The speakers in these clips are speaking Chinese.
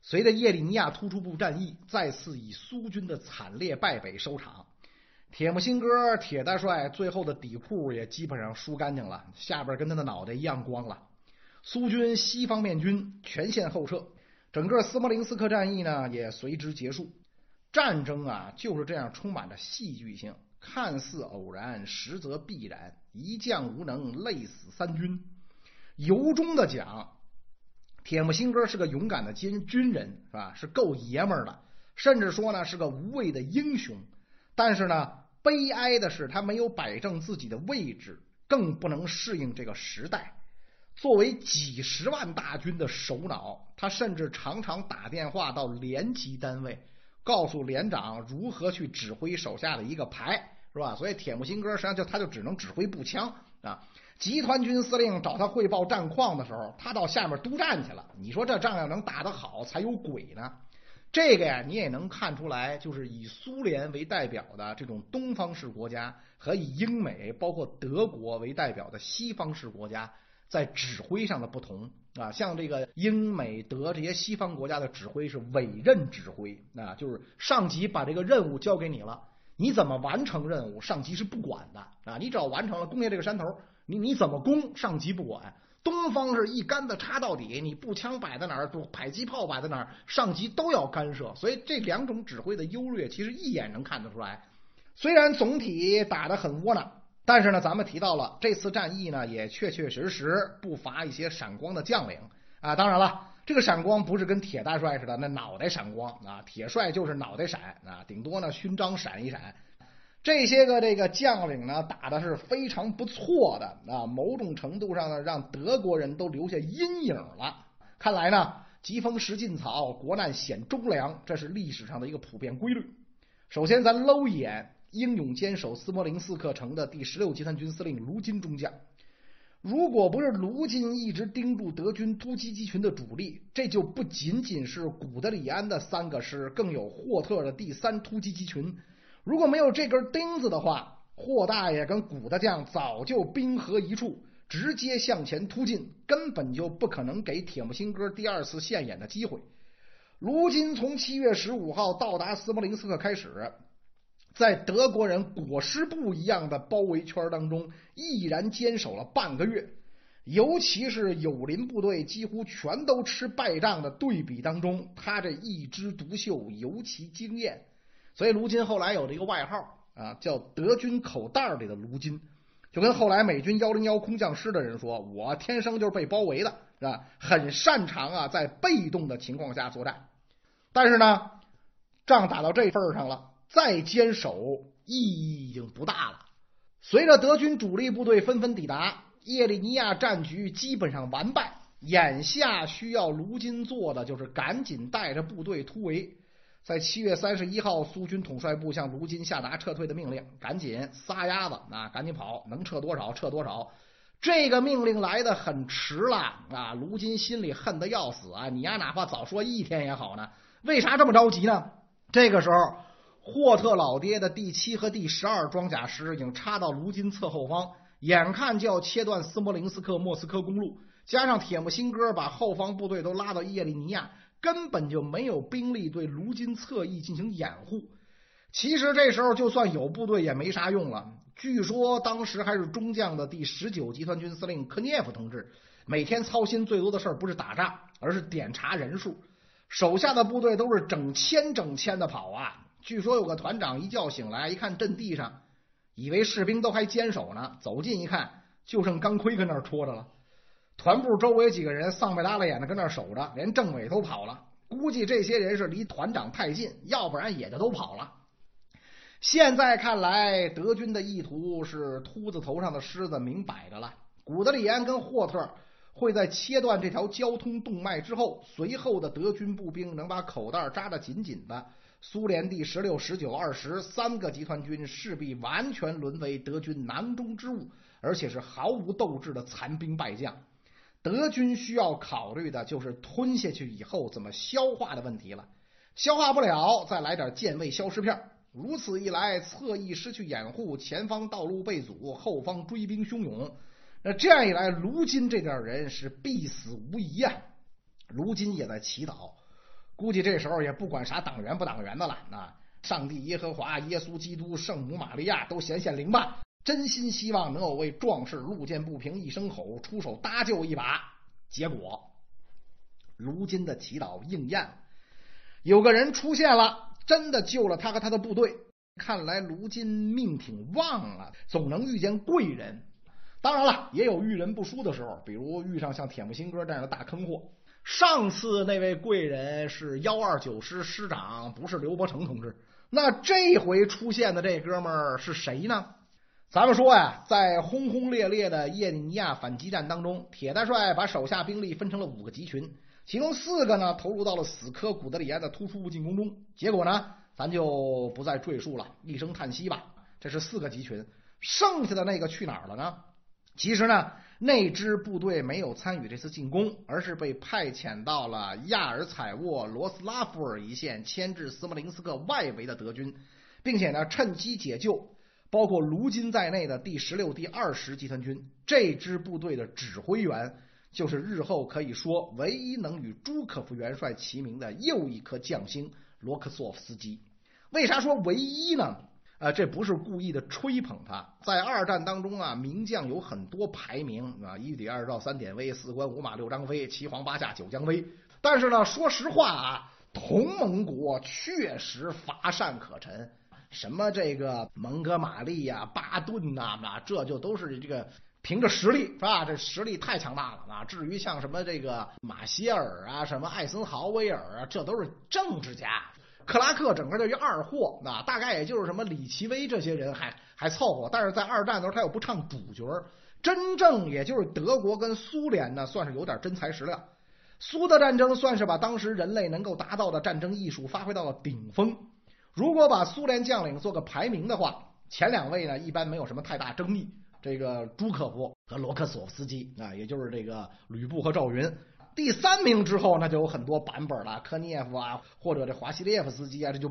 随着叶利尼亚突出部战役再次以苏军的惨烈败北收场，铁木辛哥铁大帅最后的底裤也基本上输干净了，下边跟他的脑袋一样光了。苏军西方面军全线后撤，整个斯摩棱斯克战役呢也随之结束。战争啊就是这样充满着戏剧性，看似偶然，实则必然。一将无能，累死三军。由衷的讲。铁木辛哥是个勇敢的军军人，是吧？是够爷们儿的，甚至说呢是个无畏的英雄。但是呢，悲哀的是他没有摆正自己的位置，更不能适应这个时代。作为几十万大军的首脑，他甚至常常打电话到连级单位，告诉连长如何去指挥手下的一个排，是吧？所以铁木辛哥实际上就他就只能指挥步枪啊。集团军司令找他汇报战况的时候，他到下面督战去了。你说这仗要能打得好，才有鬼呢。这个呀，你也能看出来，就是以苏联为代表的这种东方式国家，和以英美包括德国为代表的西方式国家在指挥上的不同啊。像这个英美德这些西方国家的指挥是委任指挥啊，就是上级把这个任务交给你了，你怎么完成任务，上级是不管的啊。你只要完成了，攻下这个山头。你你怎么攻，上级不管。东方是一杆子插到底，你步枪摆在哪儿，就迫击炮摆在哪儿，上级都要干涉。所以这两种指挥的优劣，其实一眼能看得出来。虽然总体打得很窝囊，但是呢，咱们提到了这次战役呢，也确确实实不乏一些闪光的将领啊。当然了，这个闪光不是跟铁大帅似的那脑袋闪光啊，铁帅就是脑袋闪啊，顶多呢勋章闪一闪。这些个这个将领呢，打的是非常不错的啊，某种程度上呢，让德国人都留下阴影了。看来呢，疾风识劲草，国难显忠良，这是历史上的一个普遍规律。首先，咱搂一眼英勇坚守斯摩棱斯克城的第十六集团军司令卢金中将。如果不是卢金一直盯住德军突击机群的主力，这就不仅仅是古德里安的三个师，更有霍特的第三突击机群。如果没有这根钉子的话，霍大爷跟古大将早就兵合一处，直接向前突进，根本就不可能给铁木辛哥第二次现眼的机会。如今从七月十五号到达斯摩棱斯克开始，在德国人裹尸布一样的包围圈当中，毅然坚守了半个月。尤其是友邻部队几乎全都吃败仗的对比当中，他这一枝独秀尤其惊艳。所以卢金后来有这个外号啊，叫德军口袋里的卢金，就跟后来美军幺零幺空降师的人说：“我天生就是被包围的，是吧？很擅长啊，在被动的情况下作战。但是呢，仗打到这份上了，再坚守意义已经不大了。随着德军主力部队纷纷抵达，叶利尼亚战局基本上完败。眼下需要卢金做的就是赶紧带着部队突围。”在七月三十一号，苏军统帅部向卢金下达撤退的命令，赶紧撒丫子啊，赶紧跑，能撤多少撤多少。这个命令来的很迟了啊，卢金心里恨得要死啊！你呀，哪怕早说一天也好呢，为啥这么着急呢？这个时候，霍特老爹的第七和第十二装甲师已经插到卢金侧后方，眼看就要切断斯摩棱斯克莫斯科公路，加上铁木辛哥把后方部队都拉到叶利尼亚。根本就没有兵力对卢金侧翼进行掩护。其实这时候就算有部队也没啥用了。据说当时还是中将的第十九集团军司令科涅夫同志，每天操心最多的事儿不是打仗，而是点查人数。手下的部队都是整千整千的跑啊。据说有个团长一觉醒来，一看阵地上，以为士兵都还坚守呢，走近一看，就剩钢盔跟那儿戳着了。团部周围几个人丧白耷拉眼的跟那守着，连政委都跑了。估计这些人是离团长太近，要不然也就都跑了。现在看来，德军的意图是秃子头上的狮子，明摆着了。古德里安跟霍特会在切断这条交通动脉之后，随后的德军步兵能把口袋扎得紧紧的。苏联第十六、十九、二十三个集团军势必完全沦为德军囊中之物，而且是毫无斗志的残兵败将。德军需要考虑的就是吞下去以后怎么消化的问题了。消化不了，再来点健胃消食片。如此一来，侧翼失去掩护，前方道路被阻，后方追兵汹涌。那这样一来，卢金这点人是必死无疑啊！卢金也在祈祷，估计这时候也不管啥党员不党员的了。啊，上帝耶和华、耶稣基督、圣母玛利亚都显显灵吧！真心希望能有位壮士路见不平一声吼，出手搭救一把。结果，卢金的祈祷应验，有个人出现了，真的救了他和他的部队。看来卢金命挺旺啊，总能遇见贵人。当然了，也有遇人不淑的时候，比如遇上像铁木辛哥这样的大坑货。上次那位贵人是幺二九师师长，不是刘伯承同志。那这回出现的这哥们儿是谁呢？咱们说呀，在轰轰烈烈的叶利尼亚反击战当中，铁大帅把手下兵力分成了五个集群，其中四个呢投入到了死磕古德里安的突出部进攻中。结果呢，咱就不再赘述了，一声叹息吧。这是四个集群，剩下的那个去哪儿了呢？其实呢，那支部队没有参与这次进攻，而是被派遣到了亚尔采沃罗斯拉夫尔一线，牵制斯摩林斯克外围的德军，并且呢，趁机解救包括卢金在内的第十六、第二十集团军。这支部队的指挥员就是日后可以说唯一能与朱可夫元帅齐名的又一颗将星罗克索夫斯基。为啥说唯一呢？啊，这不是故意的吹捧他，在二战当中啊，名将有很多排名啊，一抵二兆三典韦，四关五马六张飞，七皇八下九将威。但是呢，说实话啊，同盟国确实乏善可陈。什么这个蒙哥马利呀、巴顿呐，啊，这就都是这个凭着实力是吧？这实力太强大了啊！至于像什么这个马歇尔啊、什么艾森豪威尔啊，这都是政治家。克拉克整个就一二货，那大概也就是什么李奇微这些人还还凑合，但是在二战的时候他又不唱主角，真正也就是德国跟苏联呢，算是有点真材实料。苏德战争算是把当时人类能够达到的战争艺术发挥到了顶峰。如果把苏联将领做个排名的话，前两位呢一般没有什么太大争议，这个朱可夫和罗克索夫斯基啊，也就是这个吕布和赵云。第三名之后，那就有很多版本了，科涅夫啊，或者这华西列夫斯基啊，这就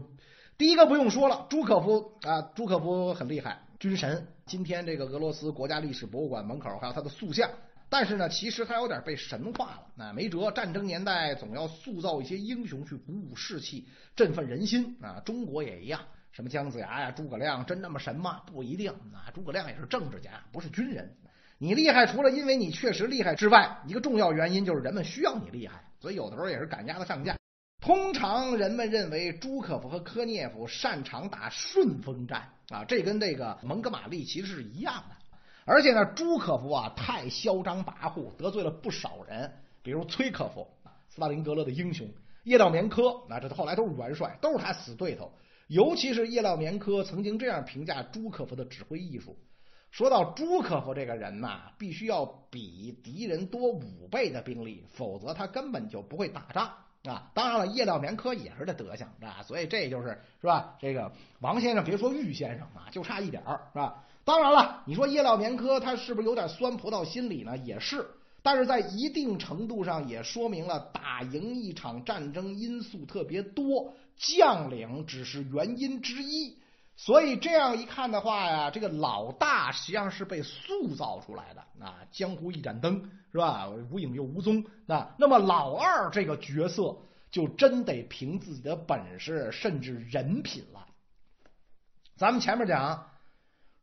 第一个不用说了，朱可夫啊，朱可夫很厉害，军神。今天这个俄罗斯国家历史博物馆门口还有他的塑像，但是呢，其实他有点被神化了。那没辙，战争年代总要塑造一些英雄去鼓舞士气、振奋人心啊。中国也一样，什么姜子牙呀、诸葛亮，真那么神吗？不一定啊。诸葛亮也是政治家，不是军人。你厉害，除了因为你确实厉害之外，一个重要原因就是人们需要你厉害，所以有的时候也是赶鸭子上架。通常人们认为朱可夫和科涅夫擅长打顺风战啊，这跟这个蒙哥马利其实是一样的。而且呢，朱可夫啊太嚣张跋扈，得罪了不少人，比如崔可夫，斯大林格勒的英雄叶廖棉科，那这后来都是元帅，都是他死对头。尤其是叶廖棉科曾经这样评价朱可夫的指挥艺术。说到朱可夫这个人呐，必须要比敌人多五倍的兵力，否则他根本就不会打仗啊！当然了，叶廖棉科也是这德行啊，所以这就是是吧？这个王先生别说玉先生啊，就差一点儿是吧？当然了，你说叶廖棉科他是不是有点酸葡萄心理呢？也是，但是在一定程度上也说明了打赢一场战争因素特别多，将领只是原因之一。所以这样一看的话呀，这个老大实际上是被塑造出来的啊，江湖一盏灯是吧？无影又无踪啊。那么老二这个角色就真得凭自己的本事，甚至人品了。咱们前面讲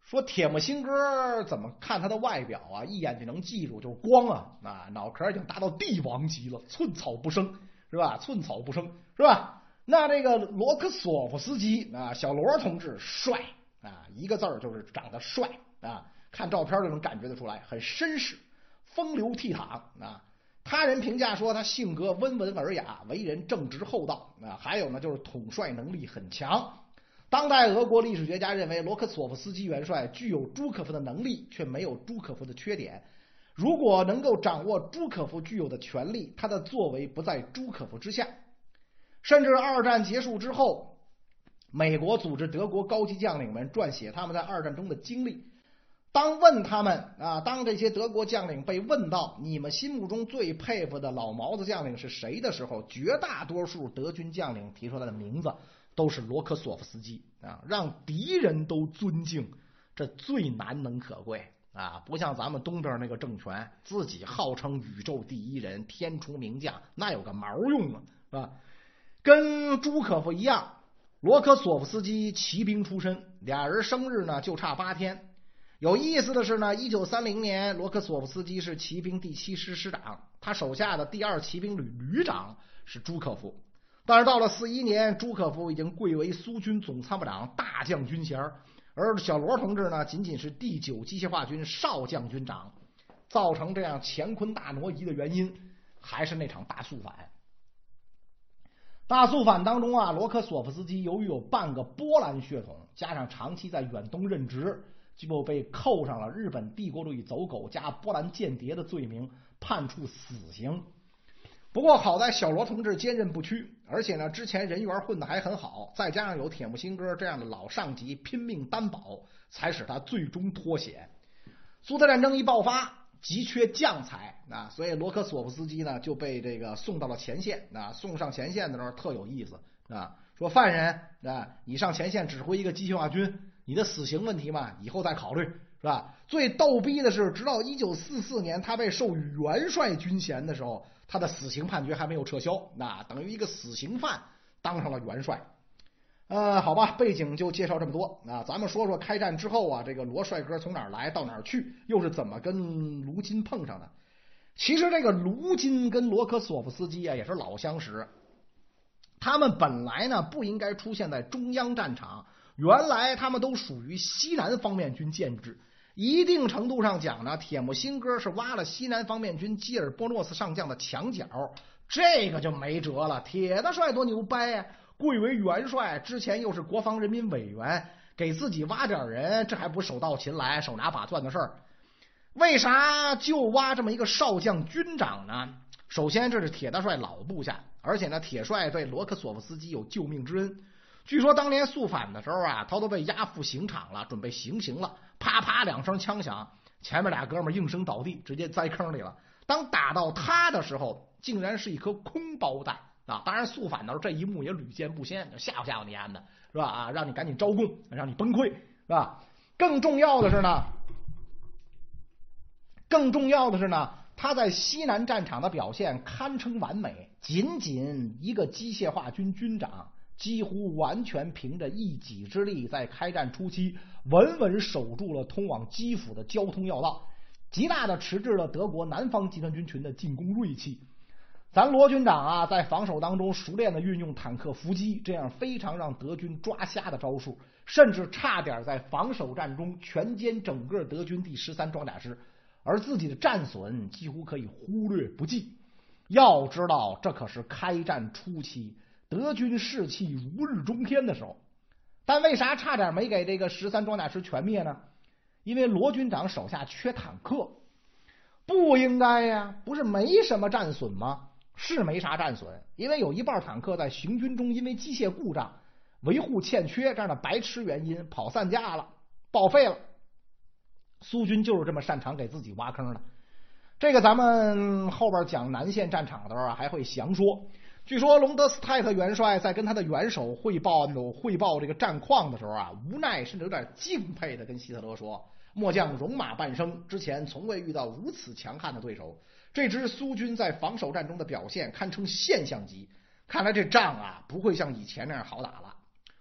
说铁木心哥怎么看他的外表啊，一眼就能记住，就是光啊啊，脑壳已经达到帝王级了，寸草不生是吧？寸草不生是吧？那这个罗克索夫斯基啊，小罗同志帅啊，一个字儿就是长得帅啊，看照片就能感觉得出来，很绅士，风流倜傥啊。他人评价说他性格温文尔雅，为人正直厚道啊。还有呢，就是统帅能力很强。当代俄国历史学家认为，罗克索夫斯基元帅具有朱可夫的能力，却没有朱可夫的缺点。如果能够掌握朱可夫具有的权力，他的作为不在朱可夫之下。甚至二战结束之后，美国组织德国高级将领们撰写他们在二战中的经历。当问他们啊，当这些德国将领被问到你们心目中最佩服的老毛子将领是谁的时候，绝大多数德军将领提出来的名字都是罗科索夫斯基啊，让敌人都尊敬，这最难能可贵啊！不像咱们东边那个政权，自己号称宇宙第一人、天出名将，那有个毛用啊，是吧？跟朱可夫一样，罗科索夫斯基骑兵出身，俩人生日呢就差八天。有意思的是呢，一九三零年，罗科索夫斯基是骑兵第七师师长，他手下的第二骑兵旅旅长是朱可夫。但是到了四一年，朱可夫已经贵为苏军总参谋长、大将军衔，而小罗同志呢，仅仅是第九机械化军少将军长。造成这样乾坤大挪移的原因，还是那场大肃反。大肃反当中啊，罗科索夫斯基由于有半个波兰血统，加上长期在远东任职。就被扣上了日本帝国主义走狗加波兰间谍的罪名，判处死刑。不过好在小罗同志坚韧不屈，而且呢，之前人缘混的还很好，再加上有铁木辛哥这样的老上级拼命担保，才使他最终脱险。苏德战争一爆发，急缺将才啊，所以罗科索夫斯基呢就被这个送到了前线啊。送上前线的时候特有意思啊，说犯人啊，你上前线指挥一个机械化军。你的死刑问题嘛，以后再考虑，是吧？最逗逼的是，直到一九四四年他被授予元帅军衔的时候，他的死刑判决还没有撤销，那等于一个死刑犯当上了元帅。呃，好吧，背景就介绍这么多啊，咱们说说开战之后啊，这个罗帅哥从哪儿来到哪儿去，又是怎么跟卢金碰上的？其实这个卢金跟罗科索夫斯基啊也是老相识，他们本来呢不应该出现在中央战场。原来他们都属于西南方面军建制，一定程度上讲呢，铁木辛哥是挖了西南方面军基尔波诺斯上将的墙角，这个就没辙了。铁大帅多牛掰呀，贵为元帅，之前又是国防人民委员，给自己挖点人，这还不手到擒来、手拿把攥的事儿？为啥就挖这么一个少将军长呢？首先，这是铁大帅老部下，而且呢，铁帅对罗克索夫斯基有救命之恩。据说当年肃反的时候啊，他都被押赴刑场了，准备行刑了。啪啪两声枪响，前面俩哥们应声倒地，直接栽坑里了。当打到他的时候，竟然是一颗空包弹啊！当然，肃反的时候这一幕也屡见不鲜，吓唬吓唬你安的是吧？啊，让你赶紧招供，让你崩溃是吧？更重要的是呢，更重要的是呢，他在西南战场的表现堪称完美，仅仅一个机械化军军长。几乎完全凭着一己之力，在开战初期稳稳守住了通往基辅的交通要道，极大的迟滞了德国南方集团军群的进攻锐气。咱罗军长啊，在防守当中熟练的运用坦克伏击，这样非常让德军抓瞎的招数，甚至差点在防守战中全歼整个德军第十三装甲师，而自己的战损几乎可以忽略不计。要知道，这可是开战初期。德军士气如日中天的时候，但为啥差点没给这个十三装甲师全灭呢？因为罗军长手下缺坦克，不应该呀，不是没什么战损吗？是没啥战损，因为有一半坦克在行军中因为机械故障、维护欠缺这样的白痴原因跑散架了，报废了。苏军就是这么擅长给自己挖坑的，这个咱们后边讲南线战场的时候还会详说。据说隆德斯泰特元帅在跟他的元首汇报汇报这个战况的时候啊，无奈甚至有点敬佩的跟希特勒说：“末将戎马半生，之前从未遇到如此强悍的对手。这支苏军在防守战中的表现堪称现象级。看来这仗啊，不会像以前那样好打了。”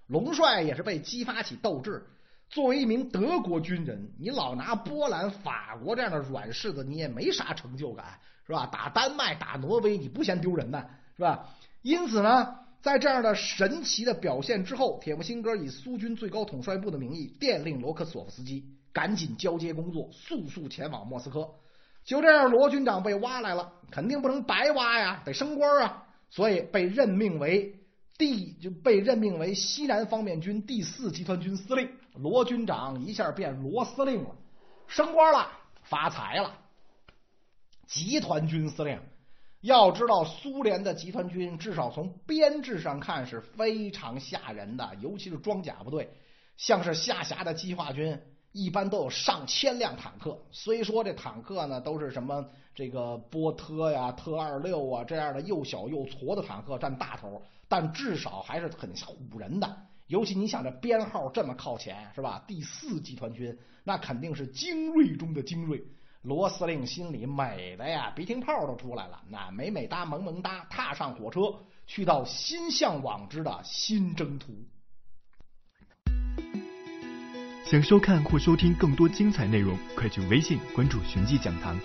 龙帅也是被激发起斗志。作为一名德国军人，你老拿波兰、法国这样的软柿子，你也没啥成就感，是吧？打丹麦、打挪威，你不嫌丢人呢？是吧？因此呢，在这样的神奇的表现之后，铁木辛哥以苏军最高统帅部的名义电令罗克索夫斯基赶紧交接工作，速速前往莫斯科。就这样，罗军长被挖来了，肯定不能白挖呀，得升官啊，所以被任命为第就被任命为西南方面军第四集团军司令。罗军长一下变罗司令了，升官了，发财了，集团军司令。要知道，苏联的集团军至少从编制上看是非常吓人的，尤其是装甲部队，像是下辖的机化军，一般都有上千辆坦克。虽说这坦克呢都是什么这个波特呀、特二六啊这样的又小又矬的坦克占大头，但至少还是很唬人的。尤其你想这编号这么靠前，是吧？第四集团军那肯定是精锐中的精锐。罗司令心里美的呀，鼻涕泡都出来了。那美美哒，萌萌哒，踏上火车，去到心向往之的新征途。想收看或收听更多精彩内容，快去微信关注“寻迹讲堂”。